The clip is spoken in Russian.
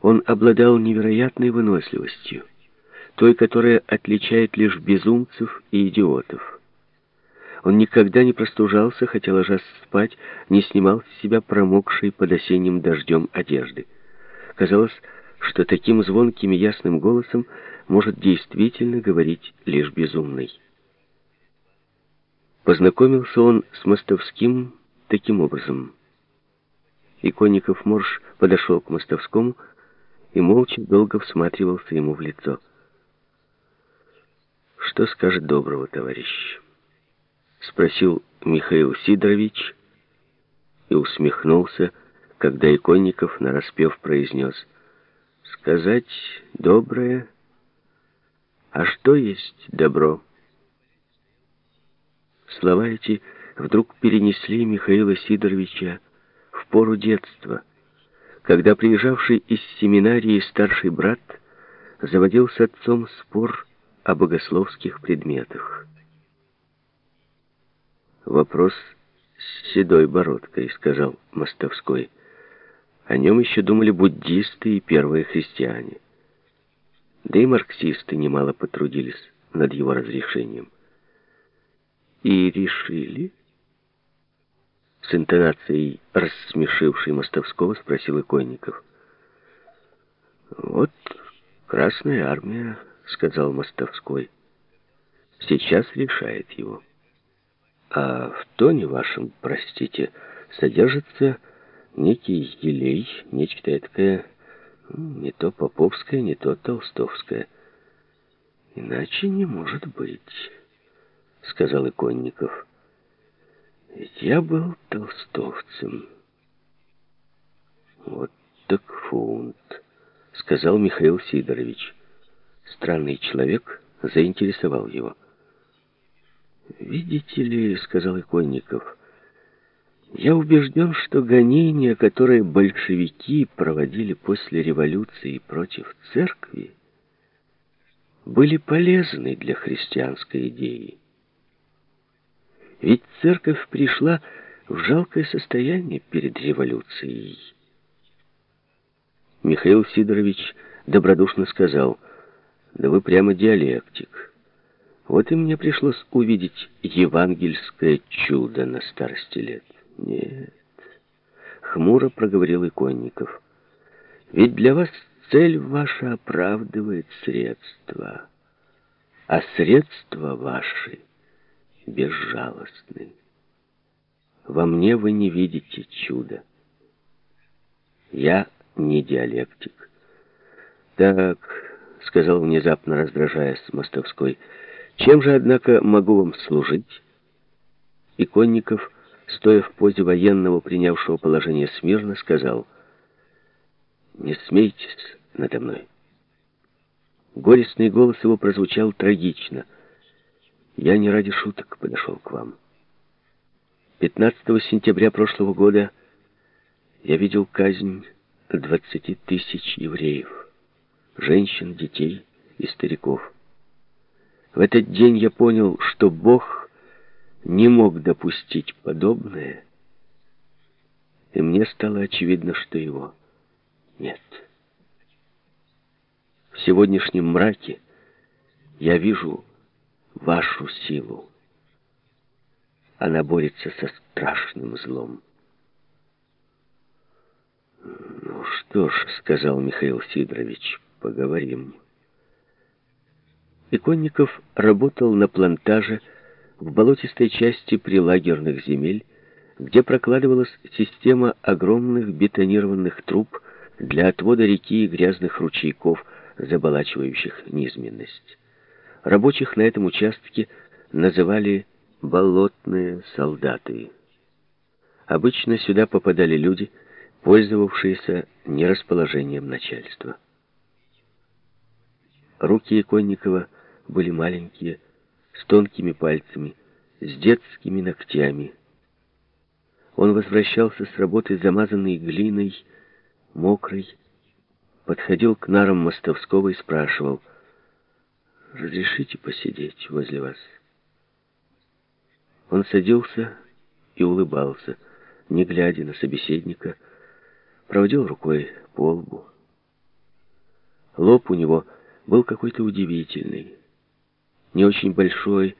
Он обладал невероятной выносливостью, той, которая отличает лишь безумцев и идиотов. Он никогда не простужался, хотя ложась спать, не снимал с себя промокшей под осенним дождем одежды. Казалось, что таким звонким и ясным голосом может действительно говорить лишь безумный. Познакомился он с Мостовским таким образом. Иконников Морж подошел к Мостовскому и молча долго всматривался ему в лицо. «Что скажет доброго, товарищ?» — спросил Михаил Сидорович и усмехнулся, когда Иконников нараспев произнес «Сказать доброе? А что есть добро?» Слова эти вдруг перенесли Михаила Сидоровича в пору детства, когда приезжавший из семинарии старший брат заводил с отцом спор о богословских предметах. «Вопрос с седой бородкой», — сказал Мостовской. О нем еще думали буддисты и первые христиане. Да и марксисты немало потрудились над его разрешением. И решили... С интонацией рассмешившей Мостовского спросил Иконников. «Вот Красная Армия», — сказал Мостовской, — «сейчас решает его. А в тоне вашем, простите, содержится некий елей, нечто такое не то поповское, не то толстовское. Иначе не может быть» сказал Иконников. Я был толстовцем. Вот так фунт, сказал Михаил Сидорович. Странный человек заинтересовал его. «Видите ли, — сказал Иконников, — я убежден, что гонения, которые большевики проводили после революции против церкви, были полезны для христианской идеи. Ведь церковь пришла в жалкое состояние перед революцией. Михаил Сидорович добродушно сказал, «Да вы прямо диалектик. Вот и мне пришлось увидеть евангельское чудо на старости лет». «Нет», — хмуро проговорил Иконников, «ведь для вас цель ваша оправдывает средства, а средства ваши — безжалостны. Во мне вы не видите чуда. Я не диалектик. Так, сказал внезапно, раздражаясь Мостовской, чем же, однако, могу вам служить? Иконников, стоя в позе военного, принявшего положение смирно, сказал, «Не смейтесь надо мной». Горестный голос его прозвучал трагично — я не ради шуток подошел к вам. 15 сентября прошлого года я видел казнь 20 тысяч евреев, женщин, детей и стариков. В этот день я понял, что Бог не мог допустить подобное, и мне стало очевидно, что его нет. В сегодняшнем мраке я вижу вашу силу. Она борется со страшным злом. «Ну что ж», — сказал Михаил Сидорович, — «поговорим». Иконников работал на плантаже в болотистой части прилагерных земель, где прокладывалась система огромных бетонированных труб для отвода реки и грязных ручейков, заболачивающих низменность. Рабочих на этом участке называли «болотные солдаты». Обычно сюда попадали люди, пользовавшиеся нерасположением начальства. Руки Иконникова были маленькие, с тонкими пальцами, с детскими ногтями. Он возвращался с работы, замазанный глиной, мокрый, подходил к нарам Мостовского и спрашивал — «Разрешите посидеть возле вас?» Он садился и улыбался, не глядя на собеседника, проводил рукой по лбу. Лоб у него был какой-то удивительный. Не очень большой,